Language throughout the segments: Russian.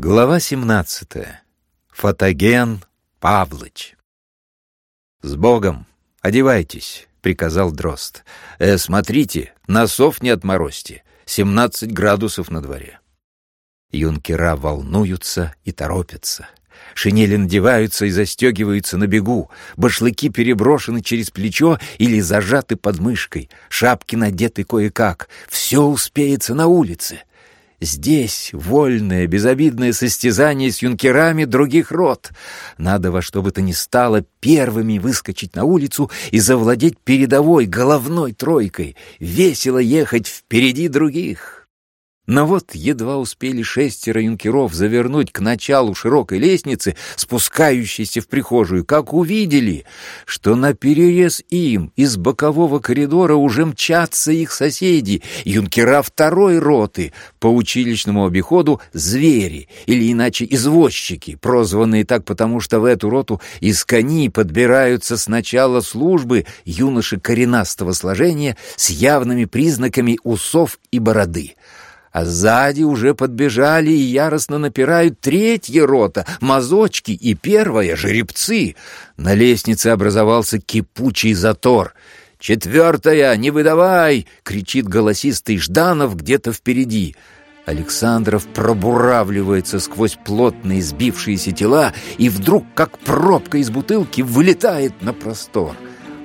Глава 17. Фотоген Павлыч. «С Богом! Одевайтесь!» — приказал Дрозд. «Э, смотрите, носов не отморозьте. Семнадцать градусов на дворе». Юнкера волнуются и торопятся. Шинели надеваются и застегиваются на бегу, башлыки переброшены через плечо или зажаты под мышкой, шапки надеты кое-как. Все успеется на улице. Здесь вольное, безобидное состязание с юнкерами других род. Надо во что бы то ни стало первыми выскочить на улицу и завладеть передовой головной тройкой, весело ехать впереди других. Но вот едва успели шестеро юнкеров завернуть к началу широкой лестницы, спускающейся в прихожую, как увидели, что на перерез им из бокового коридора уже мчатся их соседи, юнкера второй роты, по училищному обиходу «звери», или иначе «извозчики», прозванные так потому, что в эту роту из кони подбираются с начала службы юноши коренастого сложения с явными признаками усов и бороды а сзади уже подбежали и яростно напирают третья рота, мазочки и первая — жеребцы. На лестнице образовался кипучий затор. «Четвертая, не выдавай!» — кричит голосистый Жданов где-то впереди. Александров пробуравливается сквозь плотные сбившиеся тела и вдруг, как пробка из бутылки, вылетает на простор.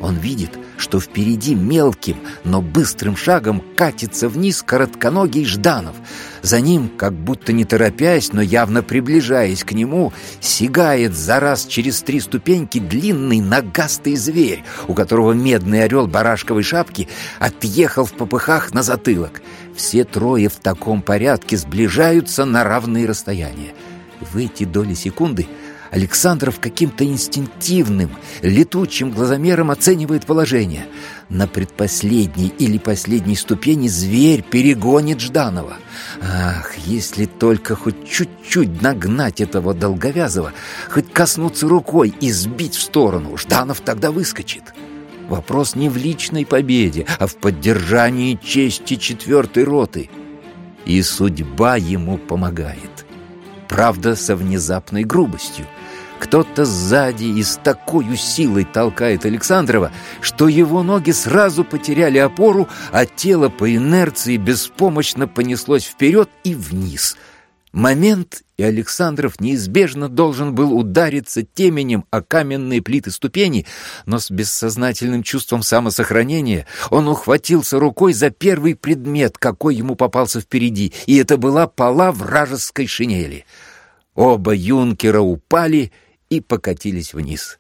Он видит, что впереди мелким, но быстрым шагом катится вниз коротконогий Жданов. За ним, как будто не торопясь, но явно приближаясь к нему, сигает за раз через три ступеньки длинный ногастый зверь, у которого медный орел барашковой шапки отъехал в попыхах на затылок. Все трое в таком порядке сближаются на равные расстояния. В эти доли секунды — Александров каким-то инстинктивным, летучим глазомером оценивает положение. На предпоследней или последней ступени зверь перегонит Жданова. Ах, если только хоть чуть-чуть нагнать этого долговязого, хоть коснуться рукой и сбить в сторону, Жданов тогда выскочит. Вопрос не в личной победе, а в поддержании чести четвертой роты. И судьба ему помогает. Правда, со внезапной грубостью. Кто-то сзади и с такой силой толкает Александрова, что его ноги сразу потеряли опору, а тело по инерции беспомощно понеслось вперед и вниз. Момент, и Александров неизбежно должен был удариться теменем о каменные плиты ступени, но с бессознательным чувством самосохранения он ухватился рукой за первый предмет, какой ему попался впереди, и это была пола вражеской шинели. Оба юнкера упали — и покатились вниз.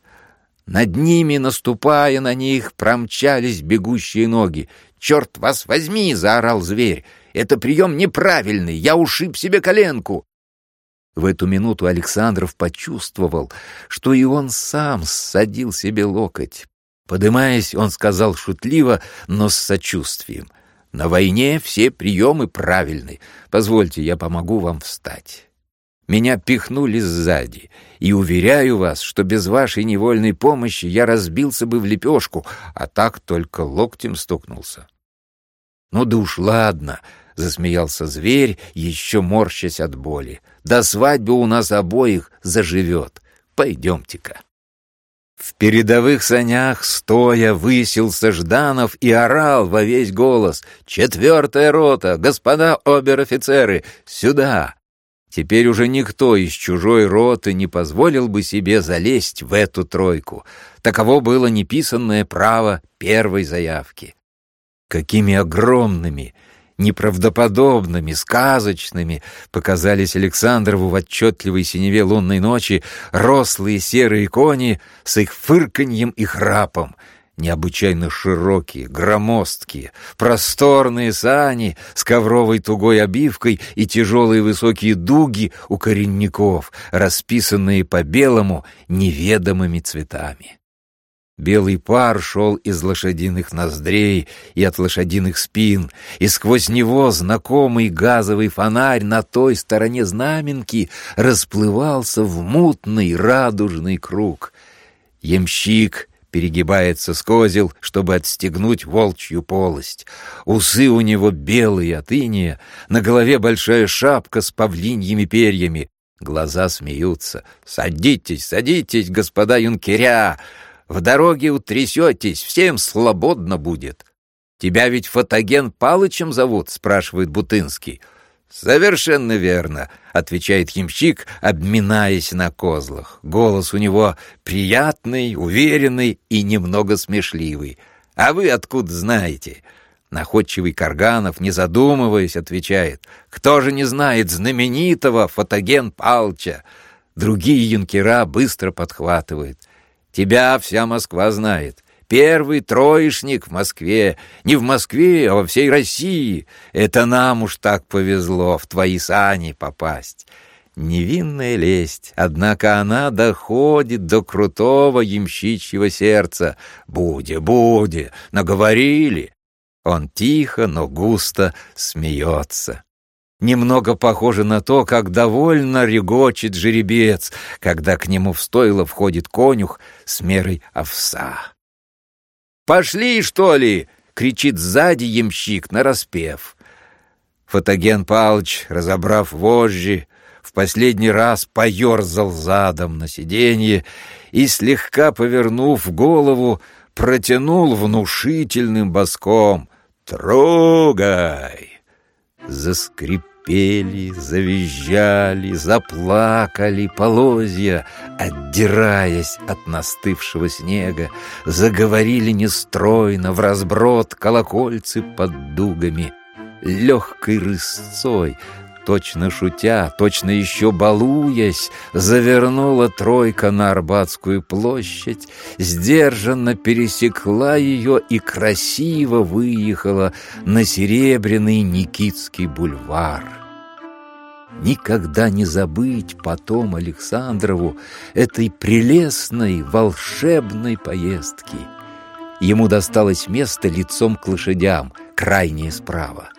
Над ними, наступая на них, промчались бегущие ноги. «Черт вас возьми!» — заорал зверь. «Это прием неправильный! Я ушиб себе коленку!» В эту минуту Александров почувствовал, что и он сам ссадил себе локоть. Подымаясь, он сказал шутливо, но с сочувствием. «На войне все приемы правильны. Позвольте, я помогу вам встать». Меня пихнули сзади, и уверяю вас, что без вашей невольной помощи я разбился бы в лепешку, а так только локтем стукнулся. «Ну да уж ладно», — засмеялся зверь, еще морщась от боли. «До свадьбы у нас обоих заживет. Пойдемте-ка». В передовых санях, стоя, высился Жданов и орал во весь голос. «Четвертая рота! Господа обер-офицеры! Сюда! Теперь уже никто из чужой роты не позволил бы себе залезть в эту тройку. Таково было неписанное право первой заявки. Какими огромными, неправдоподобными, сказочными показались Александрову в отчетливой синеве лунной ночи рослые серые кони с их фырканьем и храпом — необычайно широкие, громоздкие, просторные сани с ковровой тугой обивкой и тяжелые высокие дуги у коренников, расписанные по белому неведомыми цветами. Белый пар шел из лошадиных ноздрей и от лошадиных спин, и сквозь него знакомый газовый фонарь на той стороне знаменки расплывался в мутный радужный круг. Ямщик перегибается с козел, чтобы отстегнуть волчью полость. Усы у него белые от иния, на голове большая шапка с павлиньими перьями, Глаза смеются. «Садитесь, садитесь, господа юнкеря! В дороге утрясетесь, всем свободно будет!» «Тебя ведь Фотоген Палычем зовут?» — спрашивает Бутынский. «Совершенно верно», — отвечает ямщик, обминаясь на козлах. Голос у него приятный, уверенный и немного смешливый. «А вы откуда знаете?» Находчивый Карганов, не задумываясь, отвечает. «Кто же не знает знаменитого Фотоген Палча?» Другие юнкера быстро подхватывают. «Тебя вся Москва знает. Первый троечник в Москве. Не в Москве, а во всей России. Это нам уж так повезло в твои сани попасть. Невинная лесть, однако она доходит до крутого ямщичьего сердца. «Буде, буде, наговорили!» Он тихо, но густо смеется. Немного похоже на то, как довольно регочет жеребец, когда к нему в стойло входит конюх с мерой овса. «Пошли, что ли!» — кричит сзади ямщик нараспев. Фотоген Палыч, разобрав вожжи, в последний раз поерзал задом на сиденье и, слегка повернув голову, протянул внушительным боском «Трогай!» Заскрип запели, завизжали, заплакали полозья, отдираясь от настывшего снега, заговорили нестройно в разброд колокольцы под дугами. Легкой рысцой точно шутя, точно еще балуясь, завернула тройка на Арбатскую площадь, сдержанно пересекла ее и красиво выехала на Серебряный Никитский бульвар. Никогда не забыть потом Александрову этой прелестной, волшебной поездки. Ему досталось место лицом к лошадям, крайнее справа.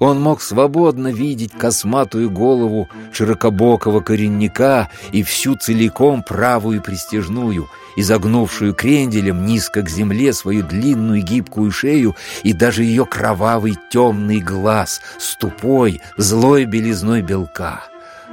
Он мог свободно видеть косматую голову широкобокого коренника и всю целиком правую пристежную, изогнувшую кренделем низко к земле свою длинную гибкую шею и даже ее кровавый темный глаз с тупой, злой белизной белка.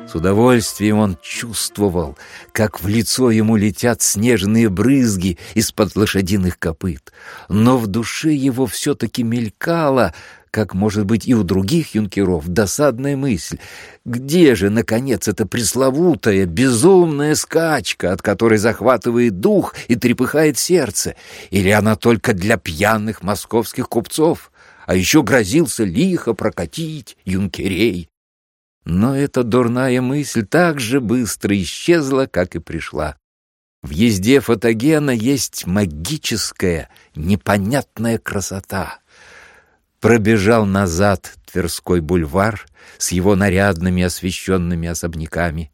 С удовольствием он чувствовал, как в лицо ему летят снежные брызги из-под лошадиных копыт. Но в душе его все-таки мелькало как, может быть, и у других юнкеров, досадная мысль. Где же, наконец, эта пресловутая, безумная скачка, от которой захватывает дух и трепыхает сердце? Или она только для пьяных московских купцов? А еще грозился лихо прокатить юнкерей. Но эта дурная мысль так же быстро исчезла, как и пришла. В езде фотогена есть магическая, непонятная красота — пробежал назад Тверской бульвар с его нарядными освещенными особняками.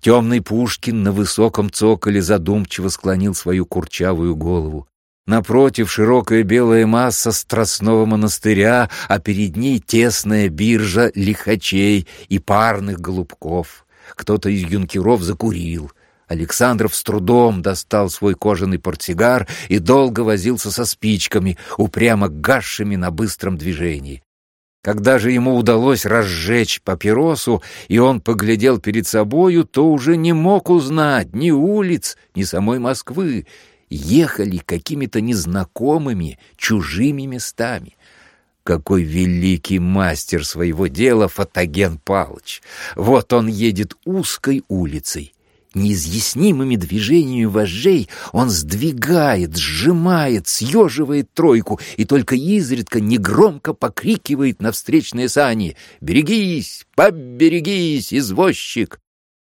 Темный Пушкин на высоком цоколе задумчиво склонил свою курчавую голову. Напротив широкая белая масса Страстного монастыря, а перед ней тесная биржа лихачей и парных голубков. Кто-то из юнкеров закурил — Александров с трудом достал свой кожаный портсигар и долго возился со спичками, упрямо гасшими на быстром движении. Когда же ему удалось разжечь папиросу, и он поглядел перед собою, то уже не мог узнать ни улиц, ни самой Москвы. Ехали какими-то незнакомыми, чужими местами. Какой великий мастер своего дела Фотоген Палыч! Вот он едет узкой улицей, Неизъяснимыми движениями вожжей он сдвигает, сжимает, съеживает тройку и только изредка негромко покрикивает на встречные сани «Берегись! Поберегись, извозчик!»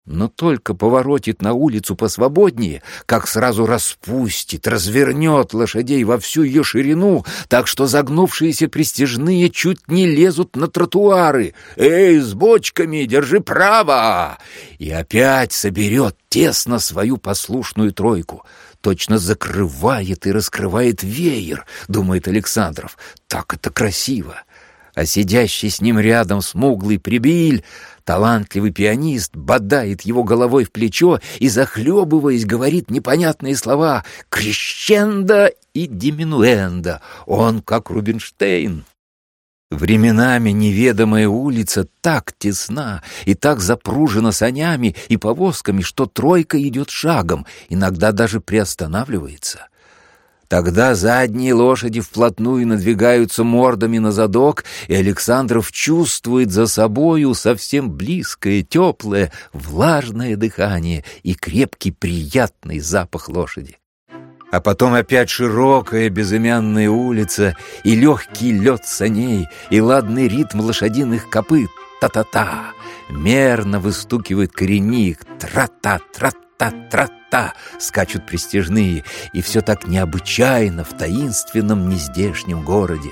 Но только поворотит на улицу посвободнее, как сразу распустит, развернет лошадей во всю ее ширину, так что загнувшиеся пристежные чуть не лезут на тротуары. «Эй, с бочками, держи право!» И опять соберет тесно свою послушную тройку. Точно закрывает и раскрывает веер, думает Александров. Так это красиво! а сидящий с ним рядом смуглый прибиль, талантливый пианист, бодает его головой в плечо и, захлебываясь, говорит непонятные слова «крещендо» и «диминуэндо». Он как Рубинштейн. Временами неведомая улица так тесна и так запружена санями и повозками, что тройка идет шагом, иногда даже приостанавливается. Тогда задние лошади вплотную надвигаются мордами на задок, и Александров чувствует за собою совсем близкое, теплое, влажное дыхание и крепкий, приятный запах лошади а потом опять широкая безымянная улица, и легкий лед саней, и ладный ритм лошадиных копыт. Та-та-та! Мерно выстукивает коренник. Тра-та, тра-та! Скачут пристежные, и все так необычайно в таинственном нездешнем городе.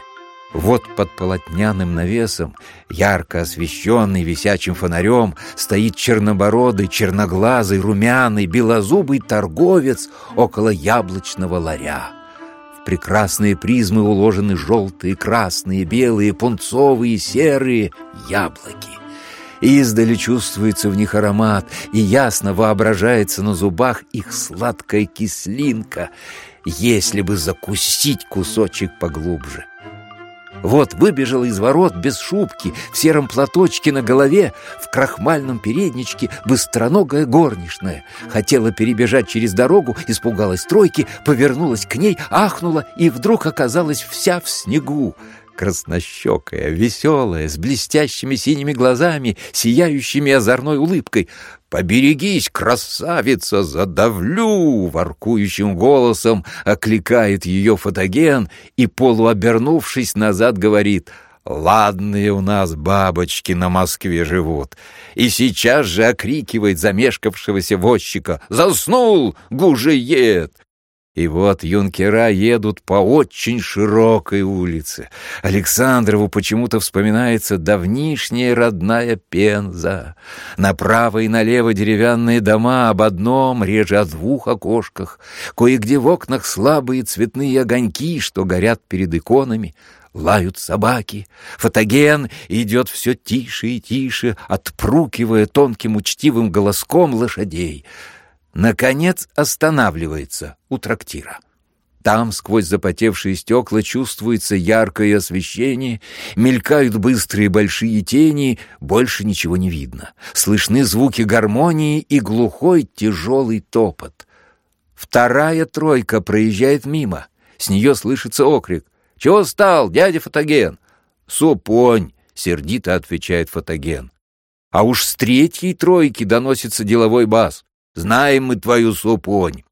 Вот под полотняным навесом, ярко освещенный висячим фонарем, стоит чернобородый, черноглазый, румяный, белозубый торговец около яблочного ларя. В прекрасные призмы уложены желтые, красные, белые, пунцовые, серые яблоки. Издали чувствуется в них аромат, и ясно воображается на зубах их сладкая кислинка, если бы закусить кусочек поглубже. Вот выбежала из ворот без шубки, в сером платочке на голове, в крахмальном передничке быстроногая горничная. Хотела перебежать через дорогу, испугалась тройки, повернулась к ней, ахнула и вдруг оказалась вся в снегу краснощекая, веселая, с блестящими синими глазами, сияющими озорной улыбкой. «Поберегись, красавица, задавлю!» Воркующим голосом окликает ее фотоген и, полуобернувшись назад, говорит «Ладные у нас бабочки на Москве живут!» И сейчас же окрикивает замешкавшегося возчика «Заснул, гужеед!» И вот юнкера едут по очень широкой улице. Александрову почему-то вспоминается давнишняя родная Пенза. Направо и налево деревянные дома об одном, реже о двух окошках. Кое-где в окнах слабые цветные огоньки, что горят перед иконами. Лают собаки. Фотоген идет все тише и тише, отпрукивая тонким учтивым голоском лошадей — Наконец останавливается у трактира. Там сквозь запотевшие стекла чувствуется яркое освещение, мелькают быстрые большие тени, больше ничего не видно. Слышны звуки гармонии и глухой тяжелый топот. Вторая тройка проезжает мимо. С нее слышится окрик. «Чего стал, дядя Фотоген?» «Супонь!» — сердито отвечает Фотоген. А уж с третьей тройки доносится деловой бас. Знаем мы твою супонь.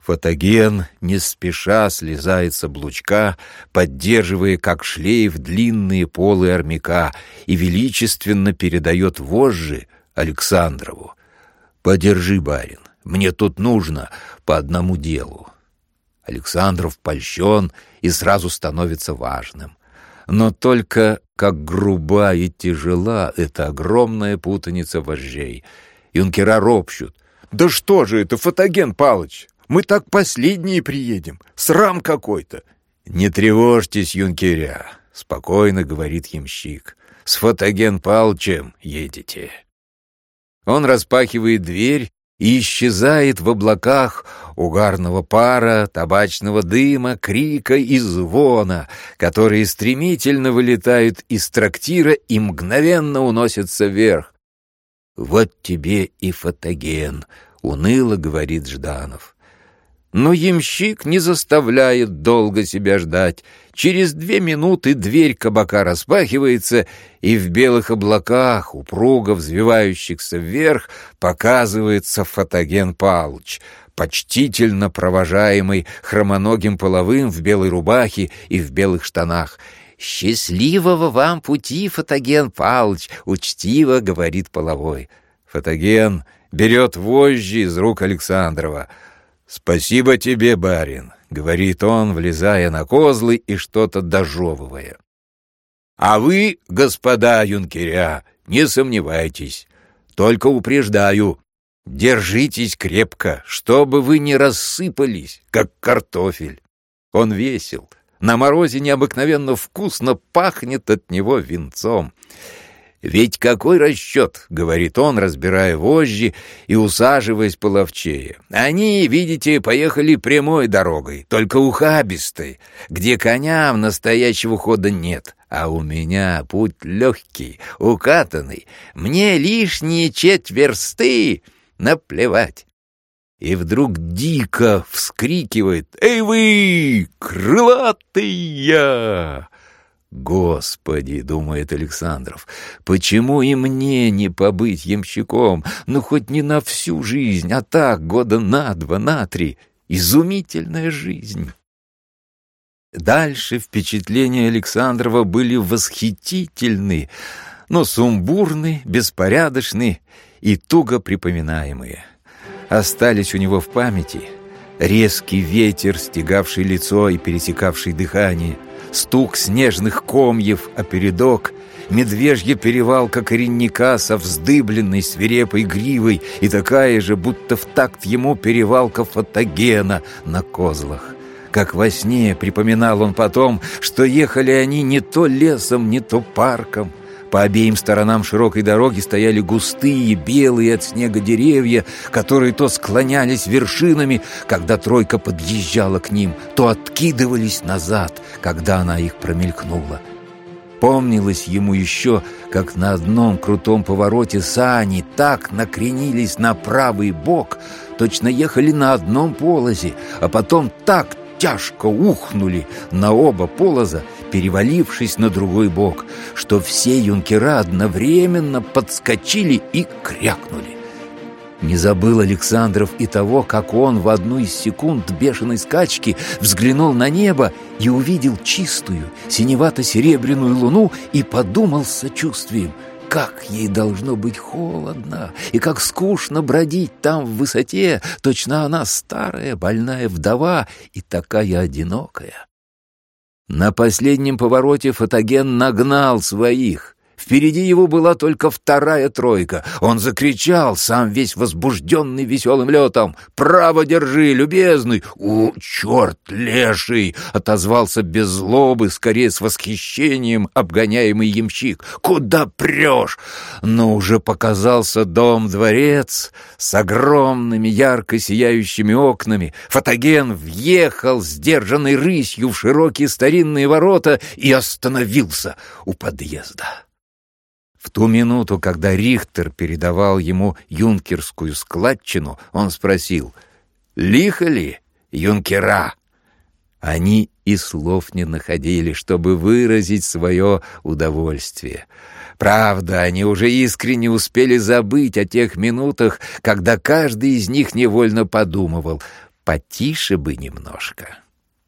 Фотоген не спеша слезает с облучка, поддерживая как шлейф длинные полы армяка и величественно передает вожжи Александрову. «Подержи, барин, мне тут нужно по одному делу». Александров польщен и сразу становится важным. Но только как груба и тяжела эта огромная путаница вожжей. Юнкера ропщут, «Да что же это, Фотоген Палыч? Мы так последние приедем. Срам какой-то!» «Не тревожьтесь, юнкеря», — спокойно говорит ямщик. «С Фотоген Палчем едете». Он распахивает дверь и исчезает в облаках угарного пара, табачного дыма, крика и звона, которые стремительно вылетают из трактира и мгновенно уносятся вверх. «Вот тебе и фотоген», — уныло говорит Жданов. Но ямщик не заставляет долго себя ждать. Через две минуты дверь кабака распахивается, и в белых облаках, упруго взвивающихся вверх, показывается фотоген Палыч, почтительно провожаемый хромоногим половым в белой рубахе и в белых штанах — «Счастливого вам пути, Фотоген Палыч!» — учтиво говорит половой. Фотоген берет вожжи из рук Александрова. «Спасибо тебе, барин», — говорит он, влезая на козлы и что-то дожевывая. «А вы, господа юнкеря, не сомневайтесь. Только упреждаю, держитесь крепко, чтобы вы не рассыпались, как картофель. Он весел, на морозе необыкновенно вкусно пахнет от него винцом. «Ведь какой расчет?» — говорит он, разбирая вожжи и усаживаясь половчее. «Они, видите, поехали прямой дорогой, только ухабистой, где коням настоящего хода нет, а у меня путь легкий, укатанный. Мне лишние четверсты наплевать. И вдруг дико вскрикивает «Эй вы, крылатые!» «Господи!» — думает Александров. «Почему и мне не побыть ямщиком? Ну, хоть не на всю жизнь, а так, года на два, на три. Изумительная жизнь!» Дальше впечатления Александрова были восхитительны, но сумбурны, беспорядочны и туго припоминаемые. Остались у него в памяти. Резкий ветер, стегавший лицо и пересекавший дыхание — стук снежных комьев о передок, медвежья перевалка коренника со вздыбленной свирепой гривой и такая же, будто в такт ему перевалка фотогена на козлах. Как во сне припоминал он потом, что ехали они не то лесом, не то парком, по обеим сторонам широкой дороги стояли густые, белые от снега деревья, которые то склонялись вершинами, когда тройка подъезжала к ним, то откидывались назад, когда она их промелькнула. Помнилось ему еще, как на одном крутом повороте сани так накренились на правый бок, точно ехали на одном полозе, а потом так тяжко ухнули на оба полоза, перевалившись на другой бок, что все юнкера одновременно подскочили и крякнули. Не забыл Александров и того, как он в одну из секунд бешеной скачки взглянул на небо и увидел чистую, синевато-серебряную луну и подумал с сочувствием — как ей должно быть холодно, и как скучно бродить там в высоте, точно она старая, больная вдова и такая одинокая. На последнем повороте фотоген нагнал своих — Впереди его была только вторая тройка. Он закричал, сам весь возбужденный веселым летом. «Право держи, любезный!» «О, черт, леший!» — отозвался без злобы, скорее с восхищением обгоняемый ямщик. «Куда прешь?» Но уже показался дом-дворец с огромными ярко сияющими окнами. Фотоген въехал сдержанной рысью в широкие старинные ворота и остановился у подъезда. В ту минуту, когда Рихтер передавал ему юнкерскую складчину, он спросил, «Лихо ли, юнкера?» Они и слов не находили, чтобы выразить свое удовольствие. Правда, они уже искренне успели забыть о тех минутах, когда каждый из них невольно подумывал, «Потише бы немножко».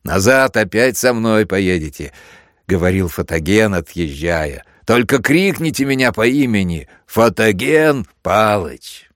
«Назад опять со мной поедете», — говорил Фотоген, отъезжая — только крикните меня по имени Фотоген Палыч.